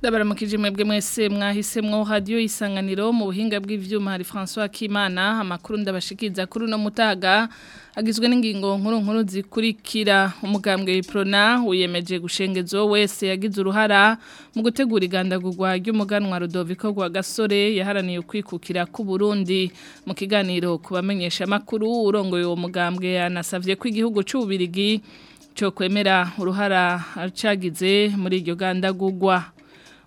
ndabaramukije mwebwe mwese mwahisemo radiyo isanganiro mu buhinga bw'ibyuma François francois Kimana amakuru ndabashikiza kuri uno mutaga agizwe n'ingingo nkuru nkuru zikurikira umugambwe Prona wiyemeje gushengezo wese yagize uruhara mu gutegura igandagurwa ry'umuganwa Rudoviko gwa gasore yaharaniye kwikukira ku Burundi mu kiganiro kubamenyesha makuru urongoye uwo mugambwe yanasavye ko igihugu cy'ubirigi cyo kwemera uruhara acagize muri Uganda gugwa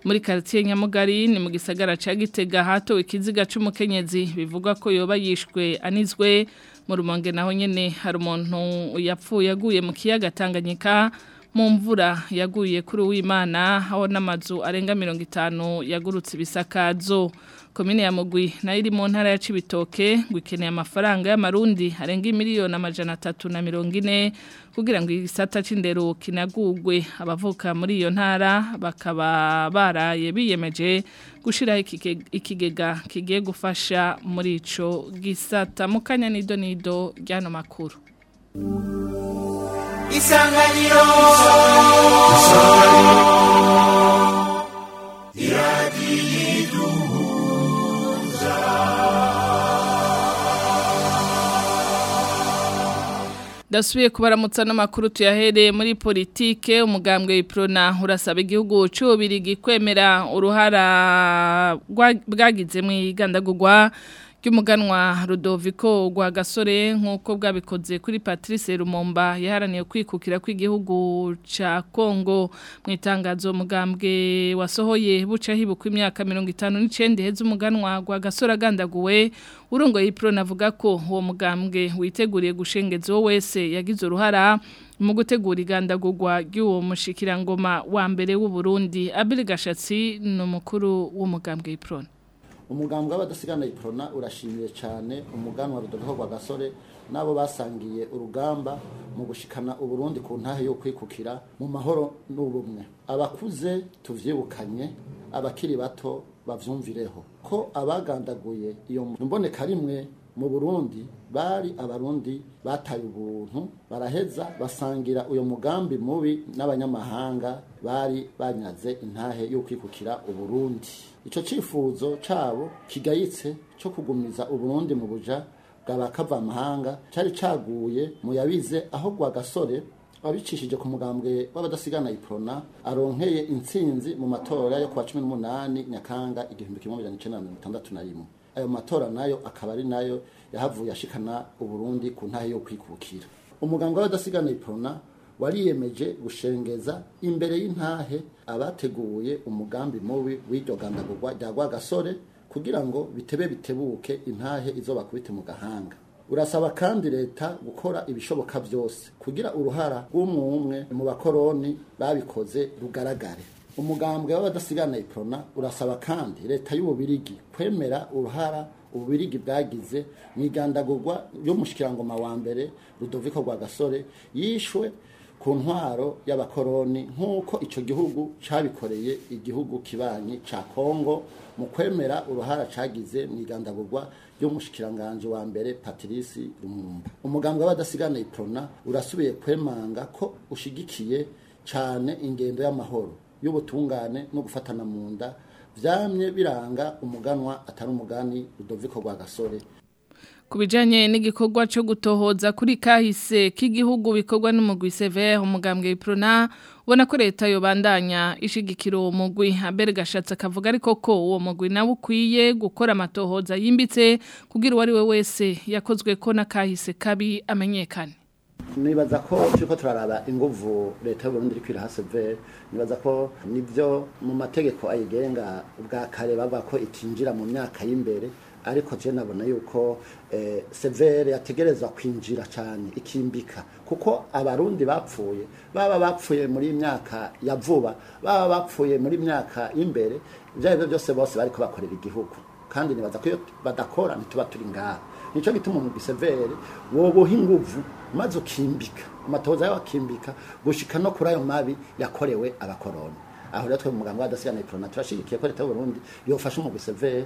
muri karitsiye nyamugari ni mu gisagara ca gitega hatowe ikiziga cy’umukenyezi bivugwa ko yoba yishwe anizwe mu rumonge naho nyene hari umuntu yapfuye aguye mu kiyaga Tanganyika mu mvura yaguye kuri uwimana aho n'amazu arenga mirongo itanu yagurutse ibisakazo komine ya mugwi nayo iri mu ntara ya cibitoke ngo ikeneye amafaranga y'amarundi arenga miliyoni amajana atatu na mirongo ine kugira ngo igisata c'indero kinagugwe abavuka muri iyo ntara bakaba baraye biyemeje gushiraho ikigega kige gufasha muri ico gisata mukanya nido nido ry'ano makuru isanganiro dasubiye kubaramutsa n'amakuru tuyahereye muri politike umugambwe w'iprona urasaba igihugu cy'ububiri kwemera uruhara bwagize mu igandagurwa ry'umuganwa Rudoviko gwa gasore nk'uko bwabikoze kuri Patrice Rumomba yaharaniye kwikukira kw'igihugu ca Kongo mu itangazo mugambwe wasohoye buca hibuka imyaka 59 heze umuganwa gwa gasore agandaguwe urongo y'ipro navuga ko uwo mugambwe witeguriye gushengezo wese yagize uruhara mu gutegura igandagurwa ry'uwo mushikirangoma wa mbere w'u Burundi Abel Gashatsi no mukuru w'umugambwe y'ipro umugambwe w'abadasigana iporona urashimiye cyane umuganwa wa rudahogwa gasore n'abo basangiye urugamba mu gushikana uburundi ku ntahe yo kwikukira mu mahoro n'ubumwe abakuze tuvyibukanye abakiri bato bavyumvireho ko abagandaguye iyo mboneka rimwe mu burundi bari abarundi bataye ubuntu baraheza basangira uyu mugambi mubi n'abanyamahanga bari banyaze intahe yo kwikukira uburundi icyo cyifuzo cyabo kigayitse cyo kugumiza uburundi mu buja bwa amahanga cyari cyaguye muyabize aho gwa gasore wabicishije ku mugambwe w'abadasigana iprona aronkeye intsinzi mu matora yo kwa cumi n'umunani nyakanga igihumbi kimwe magana icyenda mirongo itandatu na rimwe ayo matora nayo akaba ari nayo yahavuye ashikana uburundi ku ntahe yo kwikukira umugambwe w'abadasigana iprona wariyemeje gushengeza imbere y'intahe abateguye umugambi mubi w'iryo gandagurwa rya rwagasore kugira ngo bitebe bitebuke intahe izo bakubite mu gahanga urasaba kandi leta gukora ibishoboka byose kugira uruhara rw'umwe umwe mu bakoroni babikoze rugaragare umugambwe w'abadasigana iprona urasaba kandi leta y'ububirigi kwemera uruhara ububirigi bwagize mu igandagurwa ry'umushikirangoma wa mbere rudoviko rwa gasore yishwe ku ntwaro y'abakoroni nk'uko icyo gihugu cyabikoreye igihugu kibanyi cya kongo mu kwemera uruhara cyagize mu igandagurwa ry'umushikiranganji wa mbere patrice rumumba umugambi w'abadasiganiye prona urasubiye kwemanga ko ushyigikiye cyane ingendo y'amahoro y'ubutungane no gufatana mu nda byamye biranga umuganwa atari umugani rudoviko rwa gasore ku bijyanye n'igikorwa cyo gutohoza kuri kahise k'igihugu bikorwa n'umugwi Sever umugambwe w'iprona ubona ko leta bandanya ishigikira uwo mugwi abere gashatse akavuga ariko ko uwo mugwi nawe ukwiye gukora amatohoza yimbitse kugira uwo ari we wese yakozwe ko na kahise kabi amenyekane nibaza ko turiko turaraba inguvu leta y'uburundi iriko iraha severe nibaza ko nibyo mu mategeko ayigenga ubwa kare bavuga ko itinjira mu myaka y'imbere ariko je nabona yuko eh, severe yategereza kwinjira cyane ikimbika kuko abarundi bapfuye baba bapfuye muri myaka ya vuba baba bapfuye muri myaka y'imbere ibyo aribyo byose bose bariko bakorera igihugu kandi nibaza ko iyo badakora ntituba turi ngaha nicyo gituma umugwi severe woboha inguvu maze ukimbika amatohoza yawe akimbika gushika no kuri ayo mabi yakorewe abakoroni aho rero twe mu mugambi w'adasigana ikorona turashyigikiye ko leta y'uburundi yofasha mu gusevere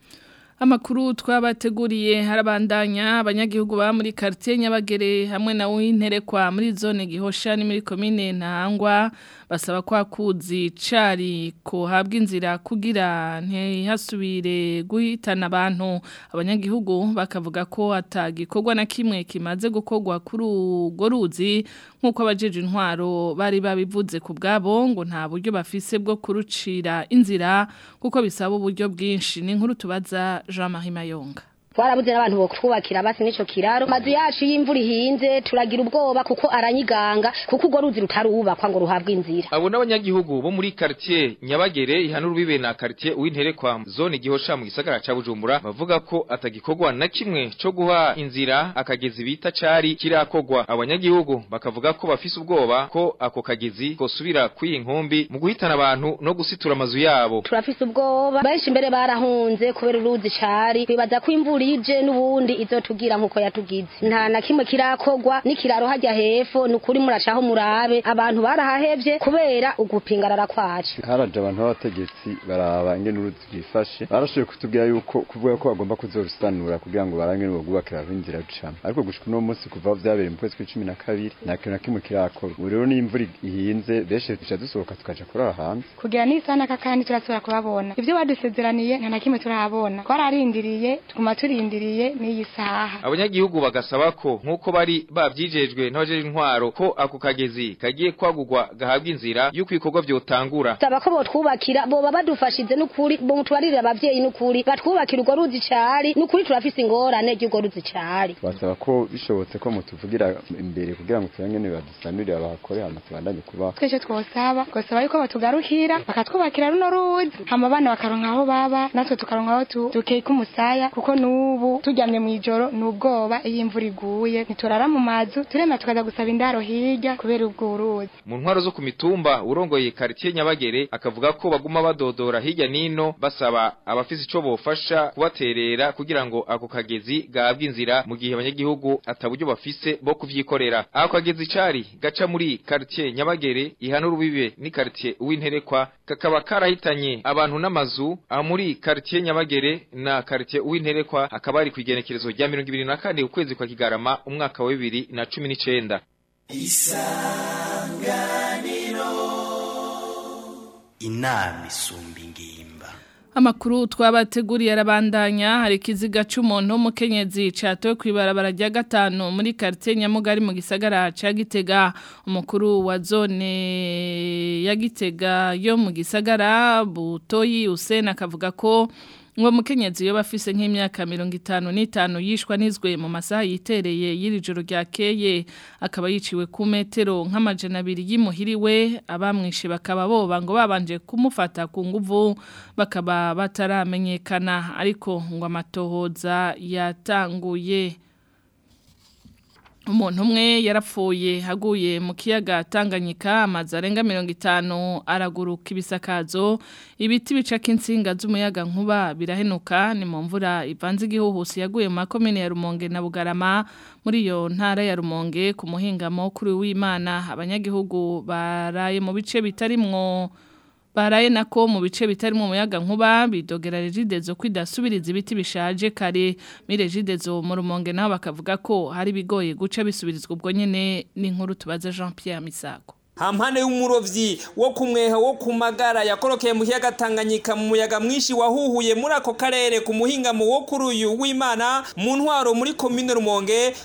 amakuru twabateguriye harabandanya abanyagihugu ba muri quartier nyabagere hamwe na wintere kwa muri zone gihosha ni muri commune ntangwa basaba kwa kuzi cari kuhabwa inzira kugira ntihasubire guhitana abantu abanyagihugu bakavuga ko atagikorwa na kimwe kimaze gukogwa kuri urwo ruzi nk'uko abajeje intwaro bari babivuze ku bwabo ngo nta buryo bafise bwo kurucira inzira kuko bisaba uburyo bwinshi ni inkuru tubaza Jean Marie Mayonga twarabuze n'abantu bo twubakira basi n'icyo kiraro mazu yacu y'imvura ihinze turagira ubwoba kuko aranyiganga kuko urwo ruzi kwa ngo ruhabwe inzira abo n'abanyagihugu bo muri quartier nyabagere ihana urubibe na quartier uwinterekwa zone igihosha mu gisagara ca Bujumbura bavuga ko atagikorwa na kimwe cyo guha inzira akagezi bita cari kirakogwa abanyagihugu bakavuga ko bafise ubwoba ko ako kagezi kosubira ku nkumbi mu guhitana abantu no gusitura amazu yabo turafise ubwoba benshi imbere barahunze kubera uruzi cari bibaza ko imvura burije n'ubundi izo tugira nkuko yatugize nta na kimwe kirakogwa n'ikiraro hajya hepfo nukuri muracaho murabe abantu barahahebye kubera ugupingarara kwacu haraje abantu b'abategetsi baraba ingene uruzi rwifashe barashoboye kutubwira yuko kuvuga ko bagomba kuzorusanura kugira ngo barange n'uwo rwubakira inzira rucamo ariko gushika uno munsi kuva aho vyabereye mu kwezi kw'icumi na kabiri nta kintu na kimwe kirakorwa ubu rero n'imvura ihinze benshi tuca dusohoka tukaja kurara hanze kugira n'isana kakandi turasubira kubabona ivyo badusezeraniye nta na kimwe turahabona twararindiriye tuguma turi nabirindiriye n'iyi saha abanyagihugu bagasaba ko nk'uko bari babyijejwe n'abajeje intwaro ko ako kagezi kagiye kwagurwa gahabwa inzira y'uko ibikorwa byotangura saba ko botwubakira boba badufashize n'ukuri bomutubarire abavyeyi n'ukuri batwubakira urwo ruzi cari n'ukuri turafise ingorane y'urwo ruzi cari basaba ko bishobotse ko mutuvugira imbere kugira ngo turangene badusanurire abahakore hama tubandanye kuba twese twosaba twosaba yuko batugarukira bakatwubakira runo ruzi hama abana bakaronka aho baba natwe tukaronka aho dukeka umusaya kuko n'ubu n'ubu tujyamye mu ijoro ni ubwoba iyo imvura iguye ntiturara mu mazu turema tukaza gusaba indaro hirya kubera ubwo uruzi mu ntwaro zo ku mitumba urongoye quartier Nyabagere akavuga ko baguma badodora hirya nino basaba abafise icyo bufasha kubaterera kugira ngo ako kagezi gabwe inzira mu gihe abanyagihugu ataburyo bafise bo kuvyikorera ako kagezi cari gaca muri quartier Nyabagere ihana urubibe ni quartier uw'interekwa kakaba karahitanye abantu n'amazu amuri quartier Nyabagere na quartier uw'interekwa akaba ari ku igenekerezo rya ibiri na kane ukwezi kwa kigarama umwaka wa na cumi n'icyenda isanganiro inama isumba ingimba amakuru twabateguriye arabandanya hari ikiziga cy'umuntu w'umukenyezi cyatowe ku ibarabara rya gatanu muri karitsiye nyamugari mu gisagara cya gitega umukuru wa zone ya gitega yo mu gisagara butoyi usena akavuga ko ngo mukenyezi iyo bafise nk'imyaka mirongo itanu n'itanu yishwa nizwe mu masaha yitereye y'iri joro ryakeye akaba yiciwe ku metero nk'amajana abiri y'imuhiriwe abamwishe bakaba boba ngo babanje kumufata ku nguvu bakaba bataramenyekana ariko ngo amatohoza yatanguye umuntu umwe yarapfuye haguye mu kiyaga tanganyika amazu arenga mirongo itanu araguruka ibisakazo ibiti bicaka insinga z'umuyaga nkuba birahenuka ni mu mvura ivanze igihuhusi yaguye mu makomine ya rumonge na bugarama muri iyo ntara ya rumonge ku muhingamo kuri w'imana abanyagihugu baraye mu bice bitarimwo baraye nako mu bice bitari mu muyaga nkuba bidogera regidezo kwidasubiriza ibiti bishaje kare muri regidezo mu rumonge naho bakavuga ko hari bigoye guca bisubirizwa ubwo nyene n'inkuru tubaza Jean Pierre Misako hampane y'umurovyi wo ku mwehe wo ku magara yakorokeye mu kiyaga tanganyika mu muyaga mwinshi wahuhuye muri ako karere ku muhingamo wo kuri uyu w'imana mu ntwaro muri komine rumonge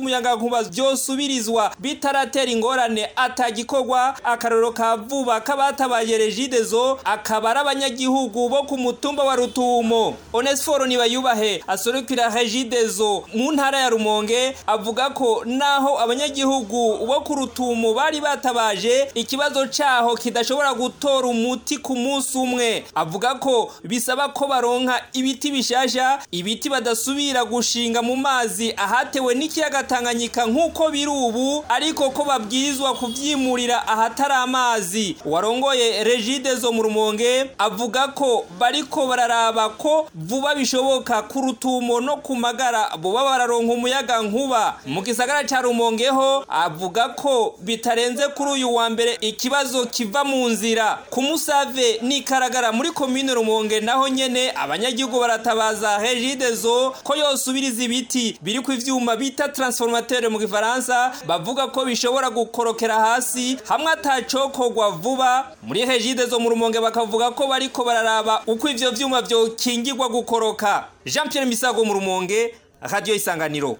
z'umuyaga nkuba byosubirizwa bitaratera ingorane atagikorwa akaroro ka vuba kabatabaye rejidezo akaba ari abanyagihugu bo ku mutumba wa rutumo onesiforo nibayubahe asorukira rejidezo mu ntara ya rumonge avuga ko naho abanyagihugu bo ku rutumo bari batabaje ikibazo cyaho kidashobora gutora umuti ku munsi umwe avuga ko bisaba ko baronka ibiti bishasha ibiti badasubira gushinga mu mazi ahatewe n'ikiyaga tanganyika nk'uko biri ubu ariko ko babwirizwa kubyimurira ahatari amazi warongoye regide zo mu rumonge avuga ko bariko bararaba ko vuba bishoboka ku rutumo no ku magara buba bararonka umuyaga nkuba mu gisagara cya rumongeho avuga ko bitarenze kuri uyu wa mbere ikibazo kiva mu nzira inzira ku musave n'ikaragara muri komine rumonge naho nyene abanyagihugu baratabaza heridezo ko yosubiriza ibiti biri ku ivyuma bita transformateur mu gifaransa bavuga ko bishobora gukorokera hasi hamwe atacokorwa vuba muri hejidezo mu rumonge bakavuga ko bariko bararaba uko ivyo vyuma vyokingirwa gukoroka jean pierre misago mu rumonge radiyo isanganiro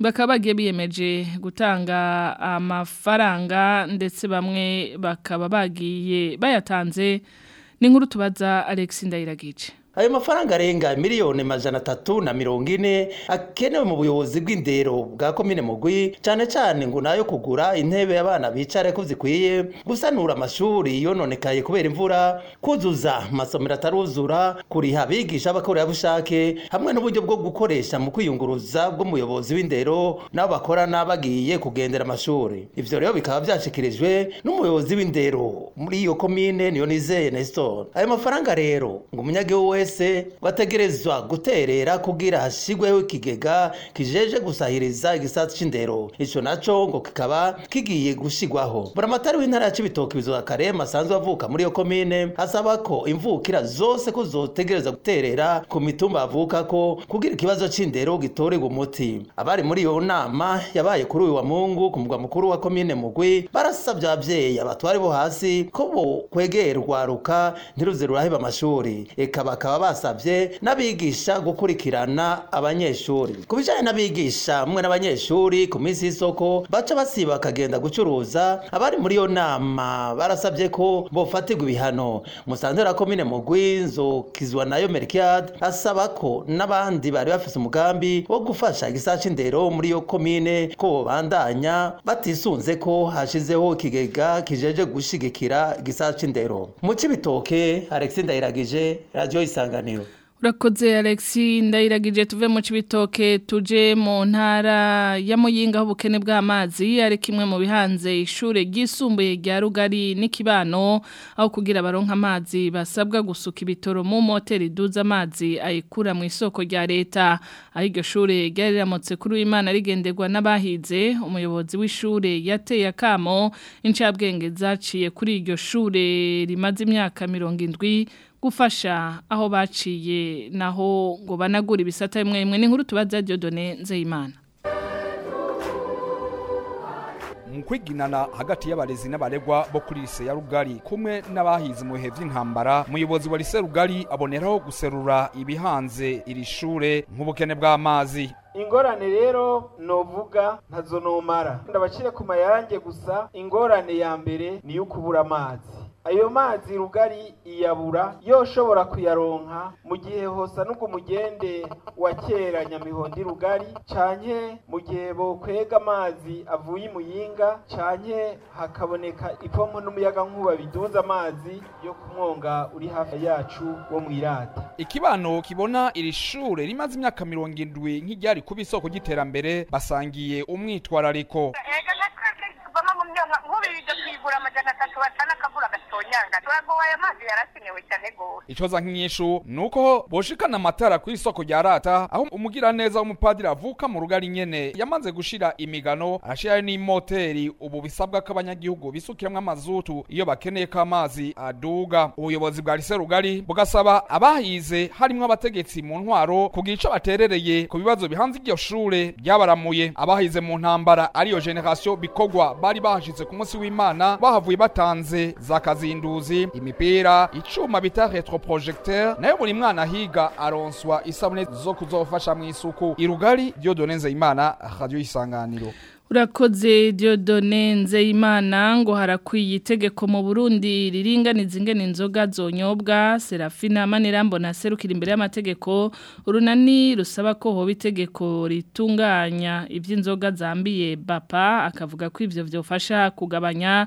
bakaba bagiye biyemeje gutanga amafaranga ndetse bamwe bakaba bagiye bayatanze ni nkuru tubaza Alex Ndayiragice ayo mafaranga arenga miliyoni majana atatu na mirongo ine akenewe mu buyobozi bw'indero bwa komine mugwi cyane cyane ngo nayo kugura intebe abana bicare ko zikwiye gusanura amashuri yononekaye kubera imvura kuzuza amasomero ataruzura kuriha abigisha abakorerabushake hamwe n'uburyo bwo gukoresha mu kwiyunguruza bw'umuyobozi w'indero n'abo bakorana bagiye kugendera amashuri ivyo rero bikaba byashyikirijwe n'umuyobozi w'indero muri iyo komine niyo nizeye nestor ayo mafaranga rero ngo umunyagihugu wese bategerezwa guterera kugira hashyirweho ikigega kijeje gusahiriza igisatsi c'indero ico naco ngo kikaba kigiye gushigwaho buramatari w'intara ya cibitoki bizoga karema asanzwe avuka muri iyo komine asaba ko imvukira zose ko zotegereza guterera ku mitumba avuka ko kugira ikibazo c'indero gitorerwa umuti abari muri iyo nama yabaye kuri uyu wa mungu ku mugwa mukuru wa komine mugwi barasabye ababyeyi abatwari bo hasi ko bo kwegera urwaruka ntiruze ruraheba amashuri ikaba akaba bakaba basabye n'abigisha gukurikirana abanyeshuri ku bijyanye n'abigisha hamwe n'abanyeshuri ku minsi y'isoko baca basiba bakagenda gucuruza abari muri iyo nama barasabye ko bofatirwa ibihano musanzera komine mugwi nzokizwa nayo merikiyadi asaba ko n'abandi bari bafite umugambi wo gufasha igisata cy'indero muri iyo komine ko babandanya batisunze ko hashizeho ikigega kijeje gushyigikira igisata cy'indero mu kibitoke alexi ndayiragije radiyo isanga isanganiro urakoze alexi ndayiragije tuve mu kibitoke tuje mu ntara ya muyinga aho ubukene bw'amazi ari kimwe mu bihanze ishure ryisumbuye rya rugari n'ikibano aho kugira abaronka amazi basabwa gusuka ibitoro mu moteri iduza amazi ayikura mu isoko rya leta aho iryo shure ryariramutse kuri uwimana rigenderwa n'abahize umuyobozi w'ishure yateye akamo incabwenge zaciye kuri iryo shure rimaze imyaka mirongo indwi gufasha aho baciye naho ngo banagure ibisata bimwe bimwe ni nkuru tubaza Dieudonne Nzeyimana mu hagati y'abarezi n'abaregwa bo kuri lise ya rugari kumwe n’abahizi mu bihe by'intambara umuyobozi wa lise rugari aboneraho guserura ibihanze iri shure nk'ubukene bw'amazi ingorane rero novuga ntazo nomara ndabacire ku mayange gusa ingorane ya mbere ni yo kubura amazi ayo mazi rugari iyabura yoshobora kuyaronka mu gihe hosa nuko mugende wa kera nyamihondi rugari canke mu gihe bokwega amazi avuye imuyinga canke hakaboneka ipompo n'umuyagankuba biduza amazi yo kumwonga uri hafi yacu wo mu mwirata ikibano kibona iri shure rimaze imyaka mirongo indwi nk'iryari kuba isoko ry'iterambere basangiye umwitwarariko nk'ubu biga kwigura amajana atatu batana akagura nyanga turagowe ayo mazi yarakenewe cyane gose icoza nk'inyishu nuko boshikana amatara isoko rya rata aho umugira neza w'umupadiri avuka mu rugari nyene yamanze gushira imigano arashirayo n'imoteri ubu bisabwa ko abanyagihugu bisukiramwo amazutu iyo bakeneye ko amazi aduga ubuyobozi bwa rise rugari bugasaba abahize harimwo abategetsi mu ntwaro kugira ico baterereye ku bibazo bihanze iryo shure byabaramuye abahize mu ntambara ariyo generasiyo bikogwa bari bahashitse ku munsi w'imana bahavuye batanze zakazi ubuhinduzi imipira icuma bita retroprojecteur nayo buri mwana ahiga aronswa isabune zo kuzofasha mu isuku irugari Dieudonne imana radio isanganiro urakoze Dieudonne Nzeyimana ngo harakwiye itegeko mu Burundi riringaniza ingene inzoga zonyobwa Serafina Manirambona serukira imbere y'amategeko urunani rusaba ko ho itegeko ritunganya iby'inzoga zambiye bapa akavuga ko ivyo byofasha kugabanya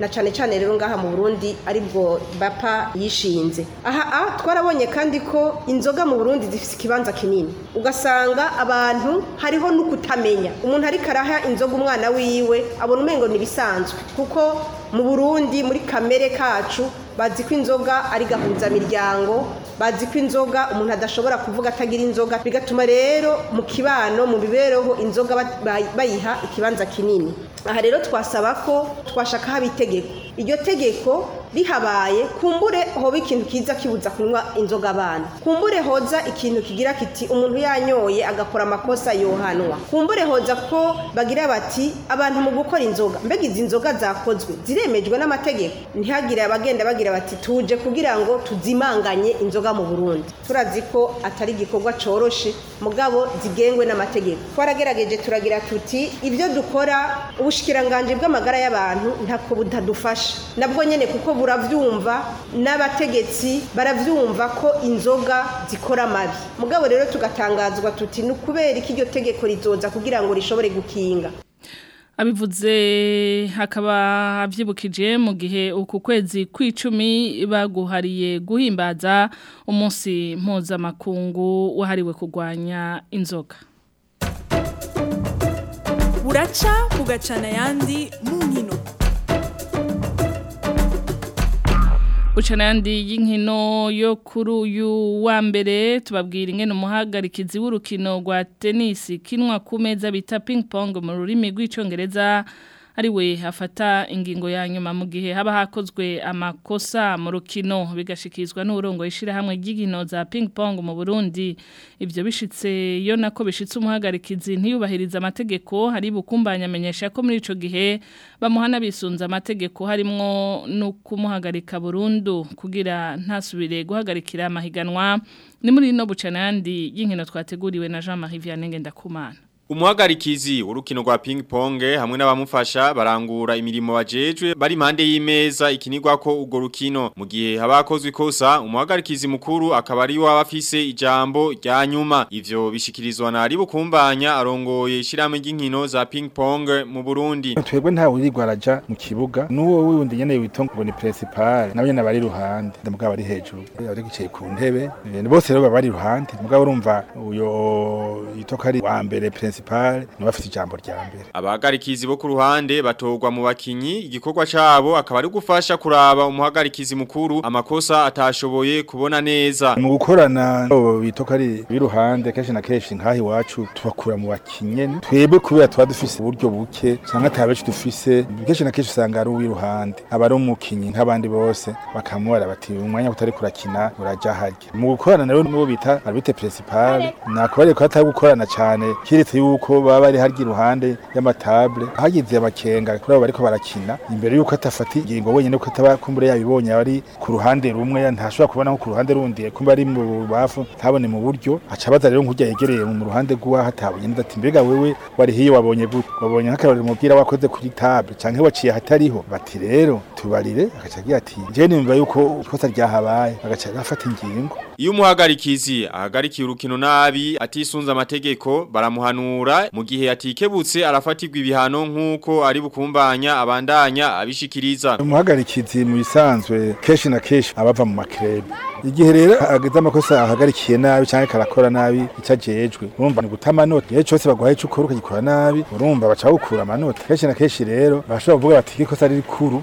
na cyane cyane rero ngaha mu burundi aribwo bapa yishinze aha a ah, twarabonye kandi ko inzoga mu burundi zifite ikibanza kinini ugasanga abantu hariho no kutamenya umuntu ariko araha inzoga umwana wiwe abona umengo ntibisanzwe kuko mu burundi muri kamere kacu bazi ko inzoga ari gahunzamiryango bazi ko inzoga umuntu adashobora kuvuga atagira inzoga bigatuma rero mu kibano mu bibereho inzoga bayiha ikibanza kinini aha rero twasaba ko twashaka haba itegeko iryo tegeko rihabaye kumbure hoba ikintu kiza kibuza kunywa inzoga abana kumbure hoza ikintu kigira kiti umuntu yanyoye agakora amakosa yohanwa kumbure hoza ko bagira bati abantu mu gukora inzoga mbega izi nzoga zakozwe ziremejwe n'amategeko ntihagire abagenda bagira bati tuje kugira ngo tuzimanganye inzoga mu Burundi turazi ko atari igikorwa coroshe mugabo zigengwe n'amategeko twaragerageje turagira tuti ibyo dukora ubushikiranganje bw'amagara y'abantu ntako butadufasha nabwo nyene kuko burabyumva n'abategetsi barabyumva ko inzoga zikora mabi mugabo rero tugatangazwa tuti ni ukubera ko iryo tegeko rizoza kugira ngo rishobore gukinga abivuze hakaba abyibukije mu gihe uku kwezi kw'icumi baguhariye guhimbaza umunsi mpuzamakungu wahariwe kurwanya inzoga buraca bugacana ayandi mu nkino n'andi y'inkino yo kuri uyu wa mbere tubabwira ingene umuhagarikizi w'urukino rwa tenisi kinwa ku meza bita ping pong mu rurimi rw'icyongereza ariwe hafata ingingo ya nyuma mu gihe haba hakozwe amakosa mu rukino bigashikizwa n'urongo y'ishyirahamwe gigino za ping pong mu Burundi ibyo bishitse yo nako bishitse umuhagarikizi ntiyubahiriza amategeko hari bukumbanya amenyesha ko muri ico gihe bamuhana bisunza amategeko harimwo no kumuhagarika burundu kugira ntasubire guhagarikira amahiganwa ni muri no bucanandi y'inkino twateguriwe na Jean Marie Vianney Ndakumana umuhagarikizi urukino rwa ping pong hamwe n'abamufasha barangura imirimo wa Jeju bari impande y'imeza ikinirwa ko urwo rukino mu gihe habakozwe ikosa umuhagarikizi mukuru akaba ari waba afise ijambo rya nyuma ivyo bishikirizwa na ari bukumbanya arongoye ishyirahamwe ry'inkino za ping pong mu Burundi twebwe nta wirirwa araja mu kibuga n'uwo wundi nyene witongo ngo ni principal nawe nyene abari ruhande ndamugaba ari hejuru ari gicaye ku ntebe bose rero urumva uyo yitoka wa mbere principal municipal niwe afite ijambo rya mbere abahagarikizi bo ku ruhande batogwa mu bakinyi igikorwa cyabo akaba ari gufasha kuraba umuhagarikizi mukuru amakosa atashoboye kubona neza mu gukorana abo bitoka ari biruhande kenshi na kenshi nkahi wacu tubakura mu bakinye twebwe kubera tuba dufise uburyo buke cyangwa atabeshi dufise kenshi na kenshi usanga ari uwiruhande aba ari umukinyi nk'abandi bose bakamubara bati umwanya utari kurakina urajya harya mu gukorana na n'uwo bita arbite principal nakubariye ko atagukorana cyane kiretse yuko baba bari harya iruhande y'amatable hagize abakenga kuri abo bariko barakina imbere yuko atafata ingingo wenyine kuko ataba kumbure yabibonye ari ku ruhande rumwe ntashobora kubona ko ku ruhande rundi kumbe ari mu bafu ntabone mu buryo aca rero nk'urya yegereye mu ruhande rw'uwaho atabonye ndati mbega wewe wari hiye wabonye gute wabonye nk'akarorero umupira wakoze kuri table canke waciye hatariho bati rero tubarire akaca agira ati njyewe nimba yuko ikosa ryahabaye agaca afata ingingo iyo umuhagarikizi ahagarikiye urukino nabi atisunze amategeko baramuhanura kumuzamura mu gihe yatikebutse arafatirwa ibihano nk'uko ari bukumbanya abandanya abishikiriza umuhagarikizi mu bisanzwe kenshi na kenshi abava mu makirere igihe rero ageze amakosa ahagarikiye nabi cyangwa karakora nabi icyo agejwe urumva ni guta amanota igihe cyose baguhaye icyo ukora ukagikora nabi urumva baca bawukura amanota kenshi na kenshi rero bashobora kuvuga bati ikosa riri kuru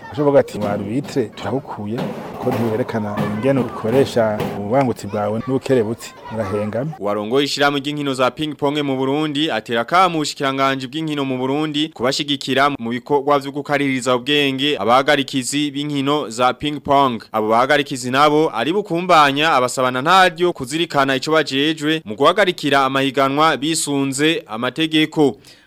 bashobora kuvuga ati mu babitre turahukuye ko ntiwerekana ingene ukoresha ububangutsi bwawe n'ukerebutsi murahengama warongoye ishyirahamwe ry'inkino za ping pong mu Burundi atera kamushikiranganje bw'inkino mu Burundi kubashigikira mu bikorwa byo gukaririza ubwenge abahagarikizi b'inkino za ping pong abo bahagarikizi nabo ari bukumbanya abasabana ntaryo kuzirikana ico bajejwe mu guhagarikira amahiganwa bisunze amategeko